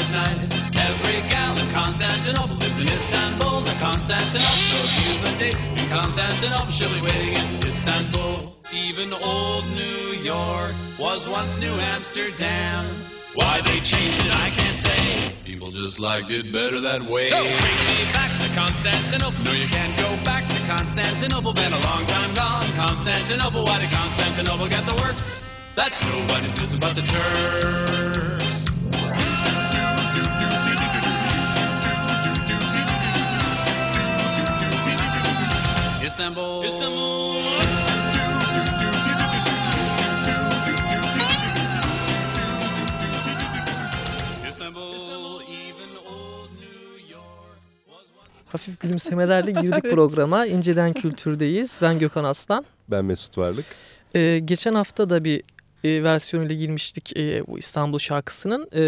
on a moonlit night. Every gal in Constantinople lives in Istanbul. the Constantinople, so if you've a date in Constantinople, she'll be waiting in Istanbul. Even old New York was once New Amsterdam. Why they changed it, I can't say. People just liked it better that way. So take me back to Constantinople. No, you can't go back to Constantinople. Been a long time gone. Constantinople. Why did Constantinople get the works? That's nobody's business but the Turks. Istanbul. Istanbul. Hafif gülümsemelerle girdik programa. İnceden Kültür'deyiz. Ben Gökhan Aslan. Ben Mesut Varlık. Ee, geçen hafta da bir e, versiyonuyla girmiştik e, bu İstanbul şarkısının. E,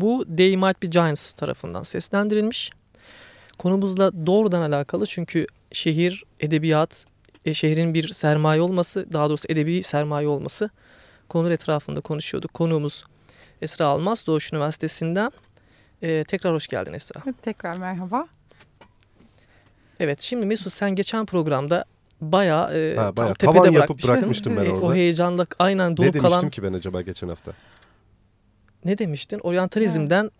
bu They Might Be Giants tarafından seslendirilmiş. Konumuzla doğrudan alakalı çünkü şehir, edebiyat, e, şehrin bir sermaye olması, daha doğrusu edebi sermaye olması konu etrafında konuşuyorduk. Konuğumuz Esra Almaz, Doğuş Üniversitesi'nden. E, tekrar hoş geldin Esra. Tekrar merhaba. Evet şimdi Mesut sen geçen programda bayağı, e, ha, bayağı tam tavan yapıp bırakmıştım ben orada. O heyecanla aynen donup kalan... Ne demiştim ki ben acaba geçen hafta? Ne demiştin? Oryantalizmden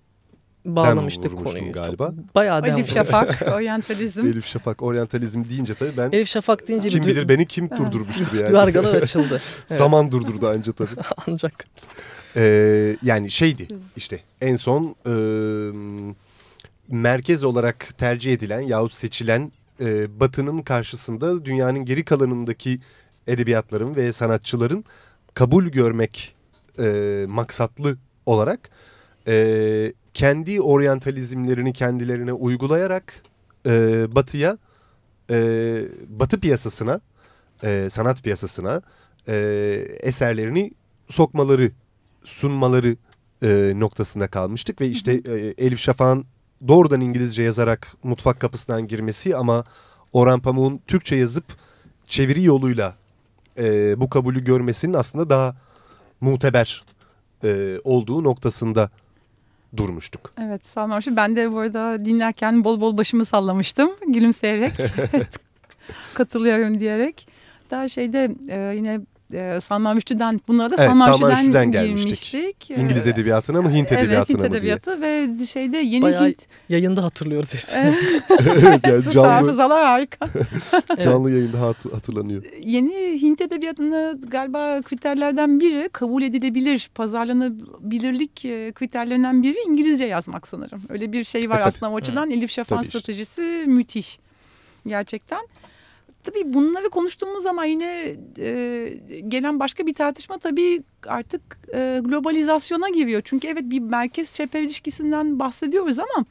bağlamıştık konuyu. galiba. Bayağı Elif Şafak, oryantalizm. Elif Şafak, oryantalizm deyince tabii ben... Elif Şafak deyince... Kim bilir beni kim durdurmuştur yani. Duvargalar açıldı. Evet. Zaman durdurdu anca tabii. Ancak. Ee, yani şeydi işte en son... E, merkez olarak tercih edilen yahut seçilen e, Batı'nın karşısında dünyanın geri kalanındaki edebiyatların ve sanatçıların kabul görmek e, maksatlı olarak e, kendi oryantalizmlerini kendilerine uygulayarak e, Batı'ya, e, Batı piyasasına, e, sanat piyasasına e, eserlerini sokmaları, sunmaları e, noktasında kalmıştık ve işte e, Elif Şafak'ın doğrudan İngilizce yazarak mutfak kapısından girmesi ama Orhan Pamuk'un Türkçe yazıp çeviri yoluyla e, bu kabulü görmesinin aslında daha muteber e, olduğu noktasında durmuştuk. Evet sallamışım. Ben de bu arada dinlerken bol bol başımı sallamıştım gülümseyerek. Katılıyorum diyerek. Daha şeyde e, yine e, Salman Rüştü'den bunlara da evet, Salman, Salman Rüştü'den girmiştik. İngiliz edebiyatına mı Hint edebiyatına evet, Hint edebiyatı ve şeyde yeni Bayağı Hint... yayında hatırlıyoruz hepsini. evet yani canlı, Hafızalar harika. canlı yayında hat, hatırlanıyor. Yeni Hint edebiyatını galiba kriterlerden biri kabul edilebilir, pazarlanabilirlik kriterlerinden biri İngilizce yazmak sanırım. Öyle bir şey var e, aslında o açıdan. Elif Şafak'ın stratejisi müthiş gerçekten. Tabii bunları konuştuğumuz zaman yine e, gelen başka bir tartışma tabii artık e, globalizasyona giriyor. Çünkü evet bir merkez çepre ilişkisinden bahsediyoruz ama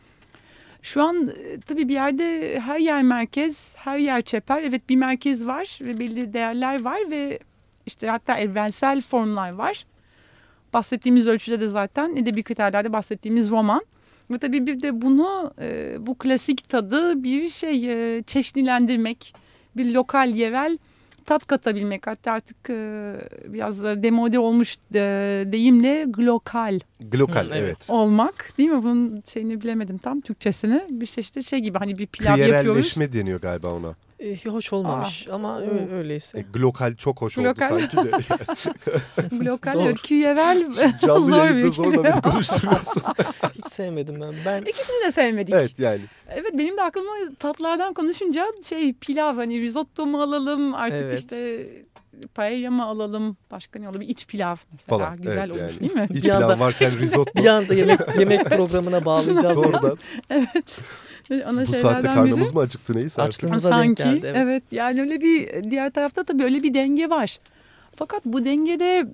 şu an e, tabii bir yerde her yer merkez, her yer çeper. Evet bir merkez var ve belli değerler var ve işte hatta evrensel formlar var. Bahsettiğimiz ölçüde de zaten edebi kriterlerde bahsettiğimiz roman. Ve tabii bir de bunu e, bu klasik tadı bir şey e, çeşnilendirmek bir lokal yerel tat katabilmek hatta artık e, biraz da demode olmuş de, deyimle glokal. Glokal Hı, evet. Olmak değil mi? Bunun şeyini bilemedim tam Türkçesini. Bir çeşit şey gibi hani bir pilav yapıyoruz. Kıyerelleşme deniyor galiba ona. E, hoş olmamış Aa, ama o, öyleyse. E, glokal çok hoş glokal. oldu sanki de. glokal küyevel Canlı zor yayında zorla beni konuşturuyorsun. Hiç sevmedim ben. ben. İkisini de sevmedik. Evet yani. Evet benim de aklıma tatlardan konuşunca şey pilav hani risotto mu alalım artık evet. işte paella mı alalım başka ne olabilir iç pilav mesela Falan. güzel evet, olur yani. değil mi? İç pilav varken risotto. Bir anda yemek, yemek programına bağlayacağız. Doğrudan. evet. Ona Bu saatte karnımız biri. mı acıktı neyse artık. Aklımıza Sanki geldi, evet. evet yani öyle bir diğer tarafta tabii öyle bir denge var. Fakat bu dengede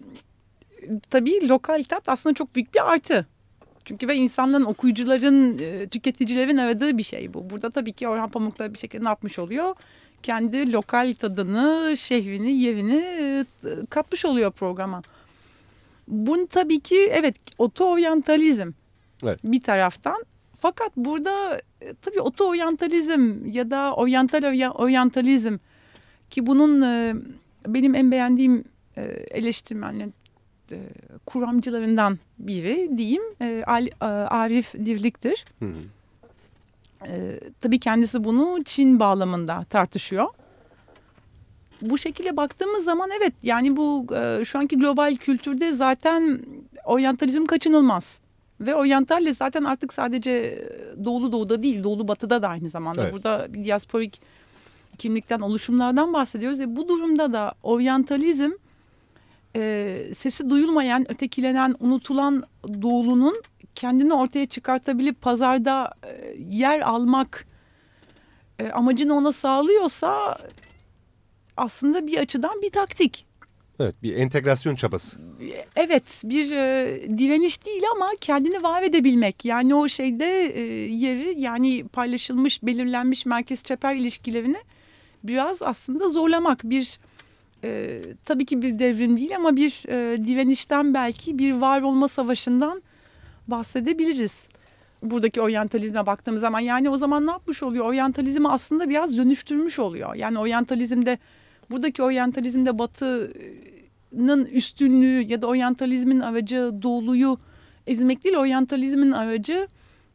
tabii lokal tat aslında çok büyük bir artı. Çünkü ve insanların, okuyucuların, e, tüketicilerin aradığı bir şey bu. Burada tabii ki Orhan Pamuk da bir şekilde ne yapmış oluyor? Kendi lokal tadını, şehrini, yerini e, katmış oluyor programa. Bunu tabii ki evet oto-oryantalizm evet. bir taraftan. Fakat burada e, tabii oto-oryantalizm ya da oryantal oryantalizm ki bunun benim en beğendiğim e, eleştirmenlerin e, kuramcılarından biri diyeyim e, e, Arif Dirlik'tir. Hı hı. E, tabii kendisi bunu Çin bağlamında tartışıyor. Bu şekilde baktığımız zaman evet yani bu e, şu anki global kültürde zaten oryantalizm kaçınılmaz. Ve oryantalle zaten artık sadece doğulu doğuda değil doğulu batıda da aynı zamanda. Evet. Burada bir diasporik kimlikten oluşumlardan bahsediyoruz. Ve bu durumda da oryantalizm e, sesi duyulmayan, ötekilenen, unutulan doğulunun kendini ortaya çıkartabilip pazarda e, yer almak e, amacını ona sağlıyorsa aslında bir açıdan bir taktik. Evet bir entegrasyon çabası. Evet bir e, direniş değil ama kendini var edebilmek. Yani o şeyde e, yeri yani paylaşılmış belirlenmiş merkez çeper ilişkilerini biraz aslında zorlamak. Bir e, tabii ki bir devrim değil ama bir e, direnişten belki bir var olma savaşından bahsedebiliriz. Buradaki oryantalizme baktığımız zaman yani o zaman ne yapmış oluyor? Oryantalizmi aslında biraz dönüştürmüş oluyor. Yani oryantalizmde buradaki oryantalizmde batının üstünlüğü ya da oryantalizmin aracı doğuluyu ezmek değil oryantalizmin aracı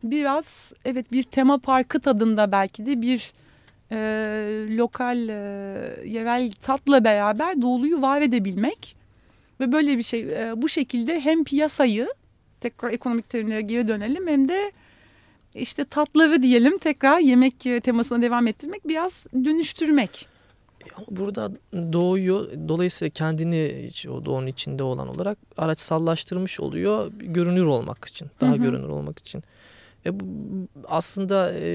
biraz evet bir tema parkı tadında belki de bir e, lokal e, yerel tatla beraber doğuluyu var edebilmek ve böyle bir şey e, bu şekilde hem piyasayı tekrar ekonomik terimlere geri dönelim hem de işte tatları diyelim tekrar yemek temasına devam ettirmek biraz dönüştürmek. Ama burada doğuyu dolayısıyla kendini o doğunun içinde olan olarak araçsallaştırmış oluyor görünür olmak için daha Hı hı. görünür olmak için. E bu, aslında e,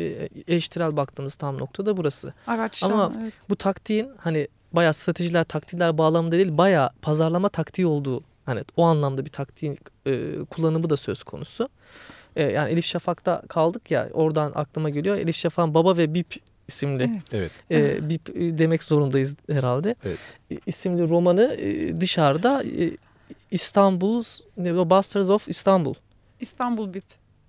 eleştirel baktığımız tam nokta da burası. Araç Ama evet. Bu taktiğin hani bayağı stratejiler taktikler bağlamında değil bayağı pazarlama taktiği olduğu hani o anlamda bir taktiğin e, kullanımı da söz konusu. E, yani Elif Şafak'ta kaldık ya oradan aklıma geliyor Elif Şafak'ın Baba ve Bip isimli Evet. E, Bip e, demek zorundayız herhalde. Evet. E, isimli romanı e, dışarıda e, İstanbul ne, Busters of İstanbul İstanbul BIP.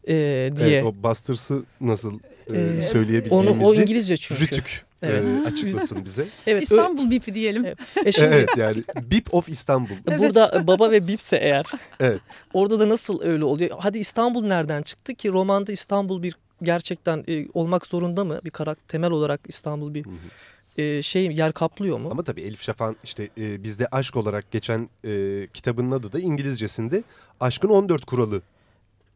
e, diye. Evet, o Busters'ı nasıl e, Ee, söyleyebildiğimizi Onu o İngilizce çünkü. Rütük Evet. e, açıklasın bize. Evet. İstanbul BIP'i diyelim. Evet. E şimdi evet yani Bip of İstanbul. Evet. Burada baba ve bipse eğer. Evet. Orada da nasıl öyle oluyor? Hadi İstanbul nereden çıktı ki romanda İstanbul bir gerçekten e, olmak zorunda mı? Bir karakter temel olarak İstanbul bir Hı hı. e, şey yer kaplıyor mu? Ama tabii Elif Şafak'ın işte e, bizde aşk olarak geçen e, kitabının adı da İngilizcesinde Aşkın 14 Kuralı.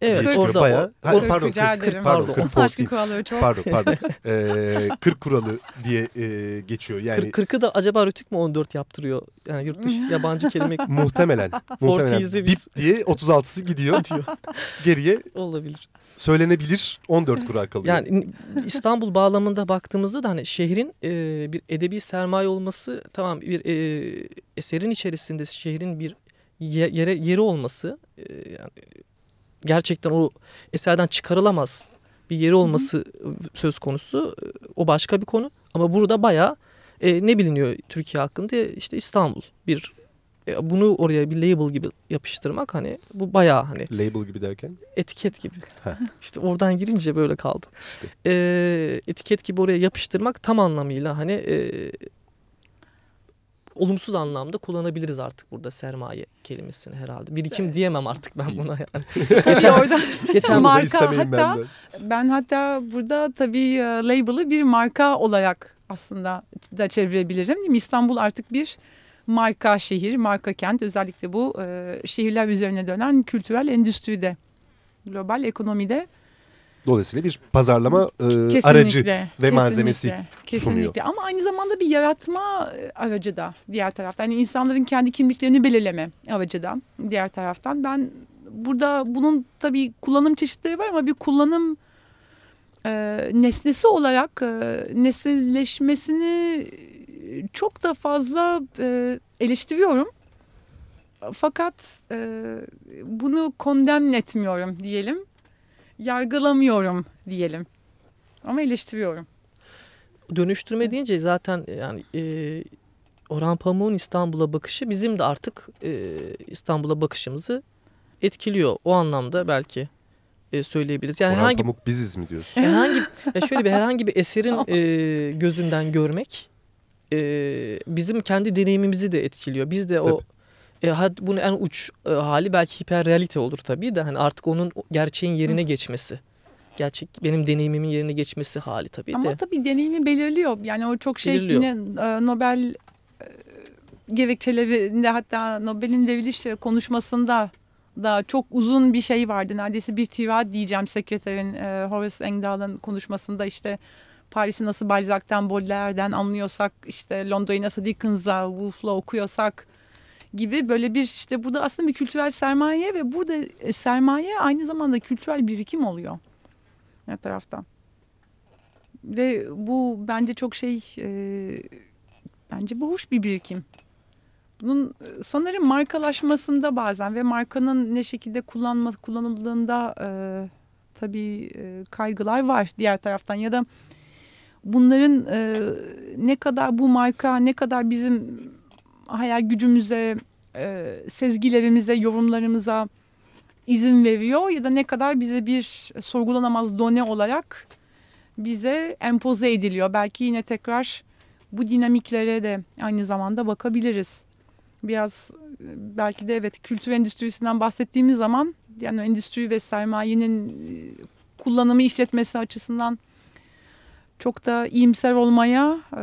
Evet diye orada. Bayağı, o, ha, o- Kırk pardon, rica 40, 40, ederim. pardon, Pardon. 40, Aşkın 40, kuralları çok. pardon, pardon. E, 40 kuralı diye e, geçiyor. Yani kırk- 40'ı da acaba Rütük mü 14 yaptırıyor? Yani yurt dışı yabancı kelime muhtemelen, muhtemelen biz- Bip diye 36'sı gidiyor. Geriye olabilir. söylenebilir 14 kural kalıyor. Yani İstanbul bağlamında baktığımızda da hani şehrin e, bir edebi sermaye olması tamam bir e, eserin içerisinde şehrin bir ye- yere yeri olması e, yani gerçekten o eserden çıkarılamaz bir yeri olması söz konusu. E, O başka bir konu ama burada bayağı e, ne biliniyor Türkiye hakkında işte İstanbul bir e, bunu oraya bir label gibi yapıştırmak hani bu bayağı hani Label gibi derken. etiket gibi. İşte oradan girince böyle kaldı. İşte. Ee, etiket gibi oraya yapıştırmak tam anlamıyla hani e, olumsuz anlamda kullanabiliriz artık burada sermaye kelimesini herhalde. Birikim diyemem artık ben buna yani. Tabii orada Geçen marka, hatta- benden. ben hatta burada tabii e, label'ı bir marka olarak aslında da çevirebilirim. İstanbul artık bir marka şehir, marka kent. Özellikle bu e, şehirler üzerine dönen kültürel endüstride, global ekonomide Dolayısıyla bir pazarlama e, kesinlikle aracı. kesinlikle, malzemesi kesinlikle. sunuyor. Ama aynı zamanda bir yaratma e, aracı da diğer taraftan. Yani insanların kendi kimliklerini belirleme aracı da diğer taraftan. Ben burada bunun tabii kullanım çeşitleri var ama bir kullanım e, nesnesi olarak e, nesneleşmesini çok da fazla e, eleştiriyorum. Fakat e, bunu kondem etmiyorum diyelim. Yargılamıyorum diyelim. Ama eleştiriyorum. Dönüştürme deyince zaten yani e, Orhan Pamuk'un İstanbul'a bakışı bizim de artık e, İstanbul'a bakışımızı etkiliyor. O anlamda belki e, söyleyebiliriz. Yani Orhan herhangi Pamuk biziz mi diyorsun? herhangi ya şöyle bir herhangi bir eserin e, gözünden görmek e, bizim kendi deneyimimizi de etkiliyor. Biz de o e, bunun en uç e, hali belki hiperrealite olur tabii de hani artık onun gerçeğin yerine Hı. geçmesi. Gerçek benim deneyimimin yerine geçmesi hali tabii Ama de. Ama tabii deneyimi belirliyor. Yani o çok şey belirliyor. yine e, Nobel e, gerekçelerinde hatta Nobel'in veriliş konuşmasında da çok uzun bir şey vardı. Neredeyse bir tirad diyeceğim sekreterin e, Horace Engdahl'ın konuşmasında işte Paris'i nasıl Balzac'tan, Baudelaire'den anlıyorsak, işte Londra'yı nasıl Dickens'la, Woolf'la okuyorsak gibi böyle bir işte burada aslında bir kültürel sermaye ve burada e, sermaye aynı zamanda kültürel birikim oluyor her taraftan. Ve bu bence çok şey e, bence bu bir birikim. Bunun e, sanırım markalaşmasında bazen ve markanın ne şekilde kullanma, kullanıldığında e, tabii e, kaygılar var diğer taraftan ya da bunların e, ne kadar bu marka ne kadar bizim hayal gücümüze, e, sezgilerimize, yorumlarımıza izin veriyor ya da ne kadar bize bir sorgulanamaz done olarak bize empoze ediliyor. Belki yine tekrar bu dinamiklere de aynı zamanda bakabiliriz. Biraz belki de evet kültür endüstrisinden bahsettiğimiz zaman yani endüstri ve sermayenin e, kullanımı işletmesi açısından çok da iyimser olmaya, e,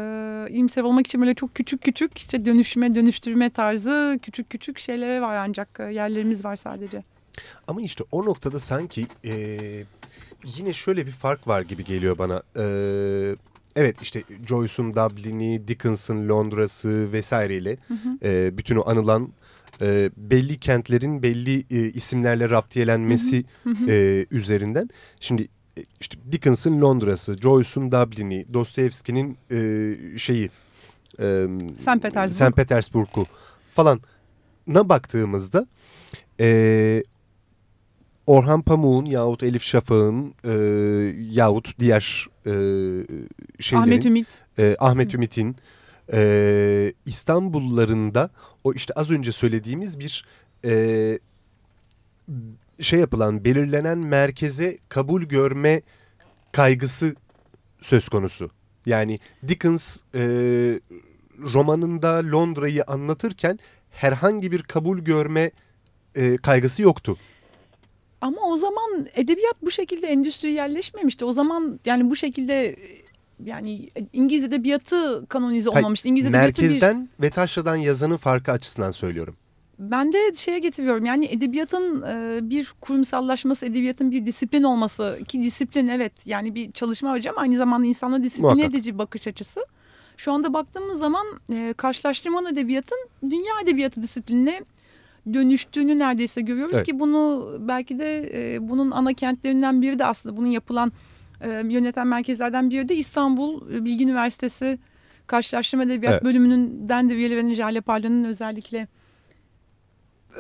iyimser olmak için böyle çok küçük küçük işte dönüşme, dönüştürme tarzı küçük küçük şeylere var ancak e, yerlerimiz var sadece. Ama işte o noktada sanki e, yine şöyle bir fark var gibi geliyor bana. E, evet işte Joyce'un Dublin'i, Dickens'ın Londra'sı vesaireyle hı hı. E, bütün o anılan e, belli kentlerin belli e, isimlerle raptiyelenmesi hı hı. E, üzerinden. Şimdi işte Dickens'ın Londra'sı, Joyce'un Dublin'i, Dostoyevski'nin e, şeyi e, St. Petersburg. St. Petersburg'u falan na baktığımızda e, Orhan Pamuk'un yahut Elif Şafak'ın e, yahut diğer e, şeylerin Ahmet Ümit e, Ahmet Ümit'in e, İstanbullarında o işte az önce söylediğimiz bir e, şey yapılan belirlenen merkeze kabul görme kaygısı söz konusu. Yani Dickens e, romanında Londra'yı anlatırken herhangi bir kabul görme e, kaygısı yoktu. Ama o zaman edebiyat bu şekilde endüstriyelleşmemişti. O zaman yani bu şekilde yani İngiliz edebiyatı kanonize olmamıştı. İngiliz edebiyatı merkezden bir... ve taşradan yazanın farkı açısından söylüyorum. Ben de şeye getiriyorum yani edebiyatın e, bir kurumsallaşması, edebiyatın bir disiplin olması ki disiplin evet yani bir çalışma hocam aynı zamanda insanla disipline edici bakış açısı. Şu anda baktığımız zaman e, karşılaştırmalı edebiyatın dünya edebiyatı disiplinine dönüştüğünü neredeyse görüyoruz evet. ki bunu belki de e, bunun ana kentlerinden biri de aslında bunun yapılan e, yöneten merkezlerden biri de İstanbul Bilgi Üniversitesi Karşılaştırma Edebiyat evet. bölümünden de üyelerinin Jale Parla'nın özellikle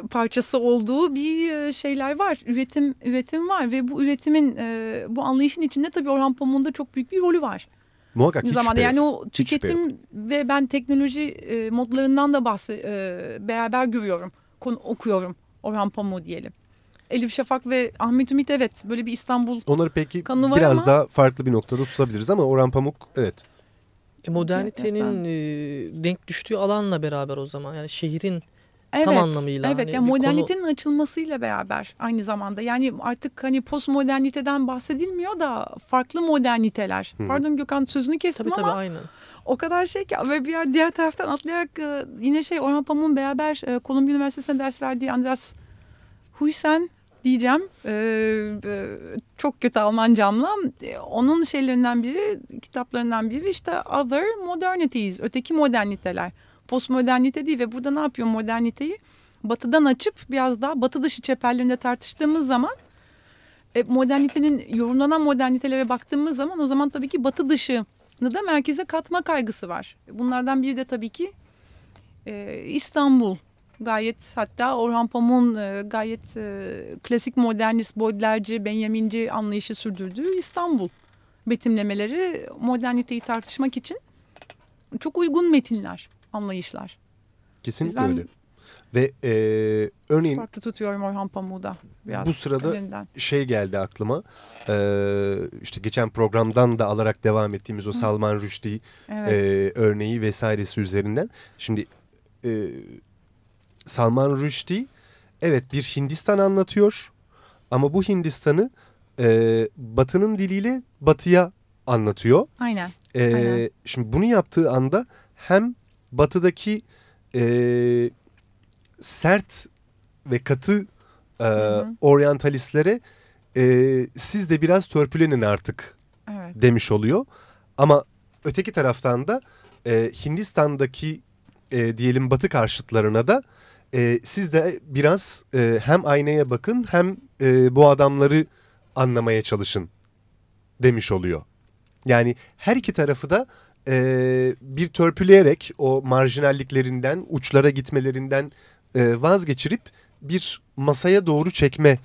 parçası olduğu bir e, şeyler var. Üretim üretim var ve bu üretimin e, bu anlayışın içinde tabii Orhan Pamuk'un da çok büyük bir rolü var. Muhakkak hiç zamanda yani o tüketim ve ben teknoloji e, modlarından da bahse e, beraber görüyorum, konu, okuyorum Orhan Pamuk diyelim. Elif Şafak ve Ahmet Ümit evet böyle bir İstanbul Onları peki biraz ama... daha farklı bir noktada tutabiliriz ama Orhan Pamuk evet. E, modernitenin e, denk düştüğü alanla beraber o zaman yani şehrin Evet, tam anlamıyla. Evet, hani yani modernitenin konu... açılmasıyla beraber aynı zamanda. Yani artık hani postmoderniteden bahsedilmiyor da farklı moderniteler. Hı. Pardon Gökhan sözünü kestim tabii, ama. Tabii aynen. O kadar şey ki ve bir diğer taraftan atlayarak e, yine şey Orhan Pamuk'un beraber Kolombiya e, Üniversitesi'nde ders verdiği Andreas Huysen diyeceğim. Ee, çok kötü Almancamla. Onun şeylerinden biri, kitaplarından biri işte Other Modernities, öteki moderniteler postmodernite değil ve burada ne yapıyor moderniteyi? Batıdan açıp biraz daha batı dışı çeperlerinde tartıştığımız zaman e, modernitenin yorumlanan modernitelere baktığımız zaman o zaman tabii ki batı dışını da merkeze katma kaygısı var. Bunlardan biri de tabii ki e, İstanbul gayet hatta Orhan Pamuk'un e, gayet e, klasik modernist, Baudelaire'ci, Benjaminci anlayışı sürdürdüğü İstanbul betimlemeleri moderniteyi tartışmak için çok uygun metinler anlayışlar. Kesinlikle öyle. Ve e, örneğin Farklı tutuyorum Orhan Pamuk'u da biraz. bu sırada elinden. şey geldi aklıma. Ee, işte geçen programdan da alarak devam ettiğimiz o Salman Rushdie Evet. e, örneği vesairesi üzerinden. Şimdi e, Salman Rushdie evet bir Hindistan anlatıyor ama bu Hindistan'ı e, Batı'nın diliyle Batı'ya anlatıyor. Aynen. E, Aynen. Şimdi bunu yaptığı anda hem Batı'daki e, sert ve katı e, hı. oryantalistlere e, siz de biraz törpülenin artık Evet. demiş oluyor. Ama öteki taraftan da e, Hindistan'daki e, diyelim batı karşıtlarına da e, siz de biraz e, hem aynaya bakın hem e, bu adamları anlamaya çalışın demiş oluyor. Yani her iki tarafı da e, bir törpüleyerek o marjinalliklerinden, uçlara gitmelerinden e, vazgeçirip bir masaya doğru çekme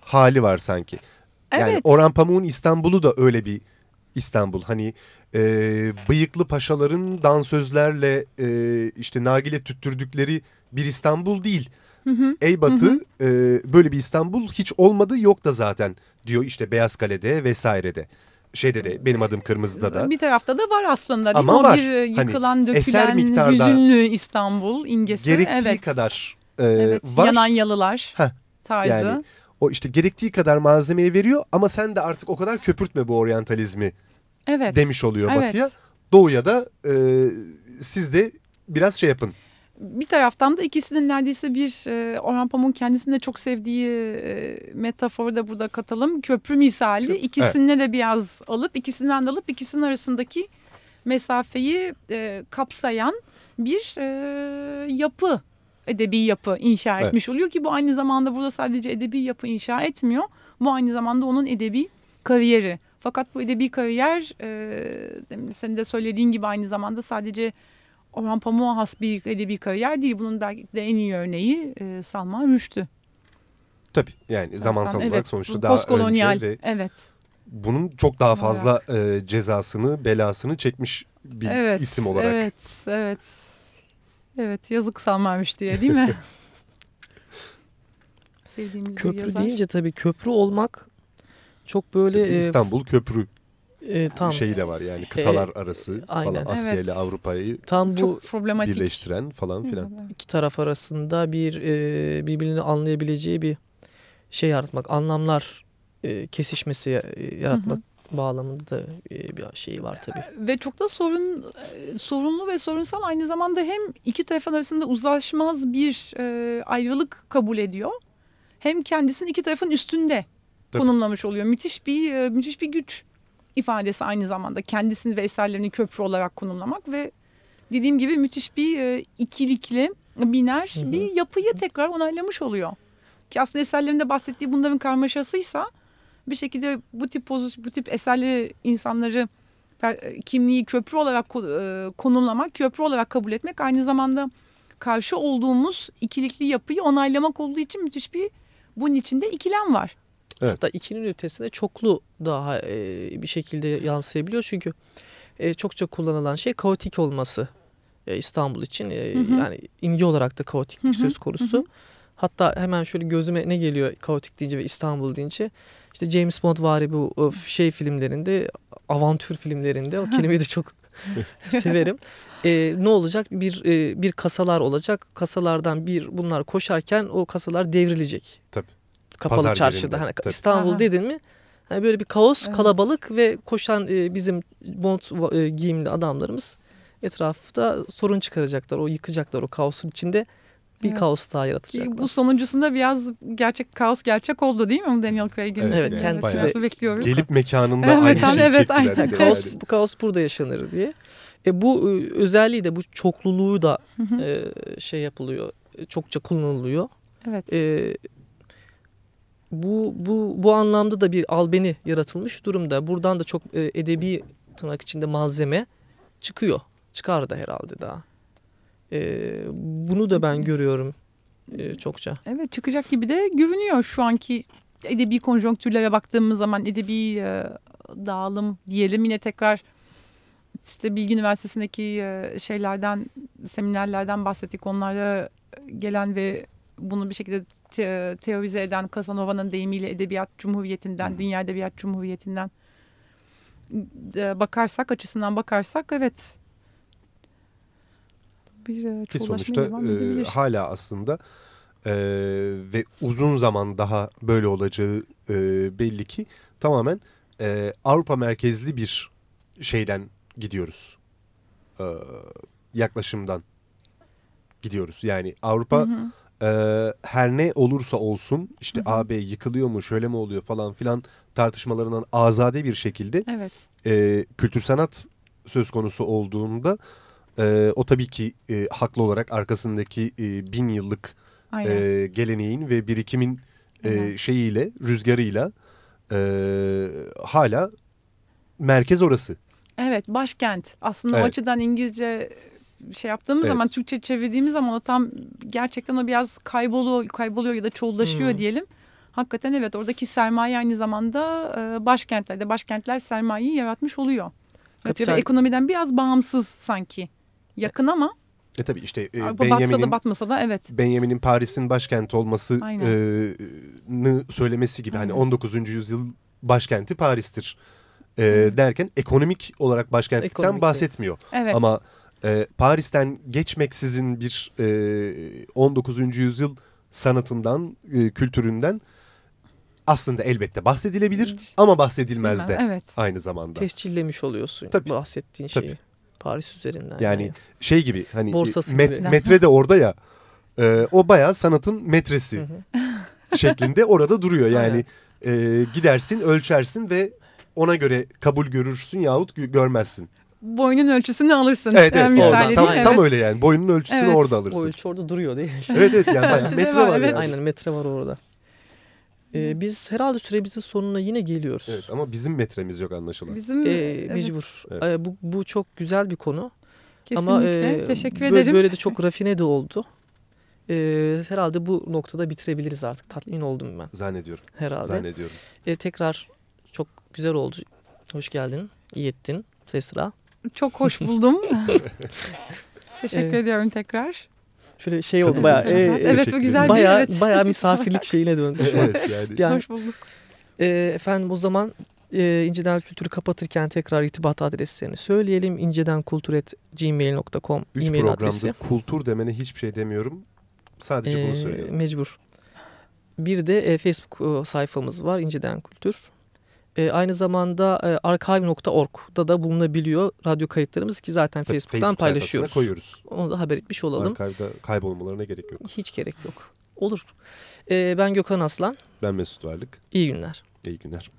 hali var sanki. Yani Evet. Orhan Pamuk'un İstanbul'u da öyle bir İstanbul. Hani e, bıyıklı paşaların dansözlerle e, işte nargile tüttürdükleri bir İstanbul değil. Hı hı. Ey Batı e, böyle bir İstanbul hiç olmadı yok da zaten diyor işte Beyaz Kale'de vesairede. Şeyde de benim adım Kırmızı'da da. Bir tarafta da var aslında değil Ama mi? O var. bir e, Hani yıkılan, eser dökülen, miktarda hüzünlü İstanbul imgesi. Gerektiği evet. kadar e, evet. var. Yanan yalılar Heh, tarzı. yani O işte gerektiği kadar malzemeyi veriyor ama sen de artık o kadar köpürtme bu oryantalizmi evet. demiş oluyor Evet. Batı'ya. Doğu'ya da e, siz de biraz şey yapın. Bir taraftan da ikisinin neredeyse bir e, Orhan Pamuk'un kendisinin de çok sevdiği e, metaforu da burada katalım. Köprü misali. Köp- İkisine de biraz alıp ikisinden de alıp ikisinin arasındaki mesafeyi e, kapsayan bir e, yapı edebi yapı inşa Evet. etmiş oluyor ki bu aynı zamanda burada sadece edebi yapı inşa etmiyor. Bu aynı zamanda onun edebi kariyeri. Fakat bu edebi kariyer e, senin de söylediğin gibi aynı zamanda sadece Orhan Pamuk'a has bir edebi kariyer değil. Bunun belki de en iyi örneği e, Salman Rushdie. Tabii yani zamansal olarak evet, sonuçta daha önce ve Evet. bunun çok daha fazla e, cezasını, belasını çekmiş bir evet. isim olarak. Evet, evet. Evet, yazık Salman Rushdie'ye değil mi? Sevdiğimiz bir Köprü yazar. deyince tabii köprü olmak çok böyle Bir e, İstanbul köprü e, tam şeyi de var yani kıtalar arası aynen. falan Asya Evet. ile Avrupa'yı tam bu birleştiren falan filan. iki taraf arasında bir e, birbirini anlayabileceği bir şey yaratmak, anlamlar e, kesişmesi e, yaratmak bağlamında da e, bir şey var tabii. Ve çok da sorun e, sorunlu ve sorunsal aynı zamanda hem iki tarafın arasında uzlaşmaz bir e, ayrılık kabul ediyor. Hem kendisini iki tarafın üstünde Tabii. konumlamış oluyor. Müthiş bir e, müthiş bir güç ifadesi aynı zamanda kendisini ve eserlerini köprü olarak konumlamak ve dediğim gibi müthiş bir e, ikilikli biner Hı hı. bir yapıyı tekrar onaylamış oluyor. Ki aslında eserlerinde bahsettiği bunların karmaşasıysa bir şekilde bu tip bu tip eserleri insanları per- kimliği köprü olarak e, konumlamak, köprü olarak kabul etmek aynı zamanda karşı olduğumuz ikilikli yapıyı onaylamak olduğu için müthiş bir bunun içinde ikilem var. Hatta ikinin ötesine çoklu daha e, bir şekilde yansıyabiliyor. Çünkü e, çokça kullanılan şey kaotik olması e, İstanbul için. E, Hı hı. Yani imge olarak da kaotiklik Hı hı, söz konusu. hı hı. Hatta hemen şöyle gözüme ne geliyor kaotik deyince ve İstanbul deyince işte James Bond vari bu o şey filmlerinde avantür filmlerinde o kelimeyi de çok severim. E, ne olacak? Bir e, bir kasalar olacak. Kasalardan bir bunlar koşarken o kasalar devrilecek. Tabii. Kapalı Pazar çarşıda yerinde, hani tabii. İstanbul Aha. dedin mi? Hani böyle bir kaos, Evet. kalabalık ve koşan e, bizim Bond e, giyimli adamlarımız etrafta sorun çıkaracaklar. O yıkacaklar o kaosun içinde bir Evet. kaos daha Ki yaratacaklar. bu sonuncusunda biraz gerçek kaos gerçek oldu değil mi Daniel Craig'in? Evet, Evet, kendisi de bekliyoruz. Gelip mekanında Evet, aynı hani şeyi evet, çektiler. aynen. kaos, yani. bu kaos burada yaşanır diye. E, bu e, özelliği de bu çokluluğu da Hı hı. e, şey yapılıyor. Çokça kullanılıyor. evet. E, bu bu bu anlamda da bir albeni yaratılmış durumda. Buradan da çok e, edebi tırnak içinde malzeme çıkıyor. Çıkar da herhalde daha. E, bunu da ben görüyorum e, çokça. Evet çıkacak gibi de görünüyor şu anki edebi konjonktürlere baktığımız zaman edebi e, dağılım diyelim yine tekrar işte Bilgi Üniversitesi'ndeki e, şeylerden seminerlerden bahsettik onlara gelen ve bunu bir şekilde te- teorize eden Casanova'nın deyimiyle edebiyat cumhuriyetinden, dünya edebiyat cumhuriyetinden e, bakarsak, açısından bakarsak evet. Bir e, Ki sonuçta e, hala aslında e, ve uzun zaman daha böyle olacağı e, belli ki tamamen e, Avrupa merkezli bir şeyden gidiyoruz. E, yaklaşımdan gidiyoruz. Yani Avrupa Hı hı. E, her ne olursa olsun işte Hı hı. AB yıkılıyor mu şöyle mi oluyor falan filan tartışmalarından azade bir şekilde Evet. e, kültür sanat söz konusu olduğunda e, o tabii ki e, haklı olarak arkasındaki e, bin yıllık Aynen. e, geleneğin ve birikimin e, şeyiyle rüzgarıyla e, hala merkez orası. Evet başkent. Aslında o Evet. açıdan İngilizce şey yaptığımız Evet. zaman Türkçe çevirdiğimiz zaman o tam gerçekten o biraz kayboluyor, kayboluyor ya da çoğullaşıyor Hmm. diyelim. Hakikaten evet oradaki sermaye aynı zamanda e, başkentlerde başkentler sermayeyi yaratmış oluyor. Kapital... Ve ekonomiden biraz bağımsız sanki. Yakın ama E tabii işte e, Benjamin'in batmasa da evet. Benjamin'in Paris'in başkent olmasını Aynen. söylemesi gibi hani Aynen. 19. yüzyıl başkenti Paris'tir e, derken ekonomik olarak başkentlikten Ekonomik bahsetmiyor. Evet. Ama e, Paris'ten geçmeksizin bir e, 19. yüzyıl sanatından, e, kültüründen aslında elbette bahsedilebilir ama bahsedilmez de Evet. aynı zamanda. Tescillemiş oluyorsun Tabii. bahsettiğin Tabii. şeyi. Paris üzerinden. Yani şey gibi hani Borsası met- gibi. metre de orda ya e, o bayağı sanatın metresi Hı hı. şeklinde orada duruyor. Yani e, gidersin ölçersin ve ona göre kabul görürsün yahut gö- görmezsin. Boyunun ölçüsünü alırsın. Evet evet misal oradan. Tam, evet. tam öyle yani boyunun ölçüsünü Evet. orada O alırsın. ölçü orada duruyor değil mi? Evet evet yani bayağı metre var, var evet. yani. Aynen metre var orada. Ee, biz herhalde süremizin sonuna yine geliyoruz. Evet ama bizim metremiz yok anlaşılan. Bizim Ee, evet, Mecbur. Evet. Ee, bu, bu çok güzel bir konu. Kesinlikle. Ama e, Teşekkür böyle, ederim. Böyle de çok rafine de oldu. Ee, herhalde bu noktada bitirebiliriz artık. Tatmin oldum ben Zannediyorum. herhalde. Zannediyorum. Ee, tekrar çok güzel oldu. Hoş geldin. İyi ettin. Sesra. Çok hoş buldum. Teşekkür Evet. ediyorum tekrar. Şöyle şey oldu bayağı. E, e, evet o güzel bir evet. bayağı misafirlik şeyine döndü. evet yani. Yani Hoş bulduk. e, efendim o zaman e, İnceden Kültür'ü kapatırken tekrar irtibat adreslerini söyleyelim. incedenkultur.gmail.com Üç e-mail programda adresi. kultur demene hiçbir şey demiyorum. Sadece bunu Ee, söylüyorum. Mecbur. Bir de e, Facebook e, sayfamız var İnceden Kültür. E, aynı zamanda e, archive.org'da da bulunabiliyor radyo kayıtlarımız ki zaten Tabii Facebook'tan Facebook paylaşıyoruz. koyuyoruz. Onu da haber etmiş olalım. Arkayda kaybolmalarına gerek yok. Hiç gerek yok. Olur. E, ben Gökhan Aslan. Ben Mesut Varlık. İyi günler. İyi günler.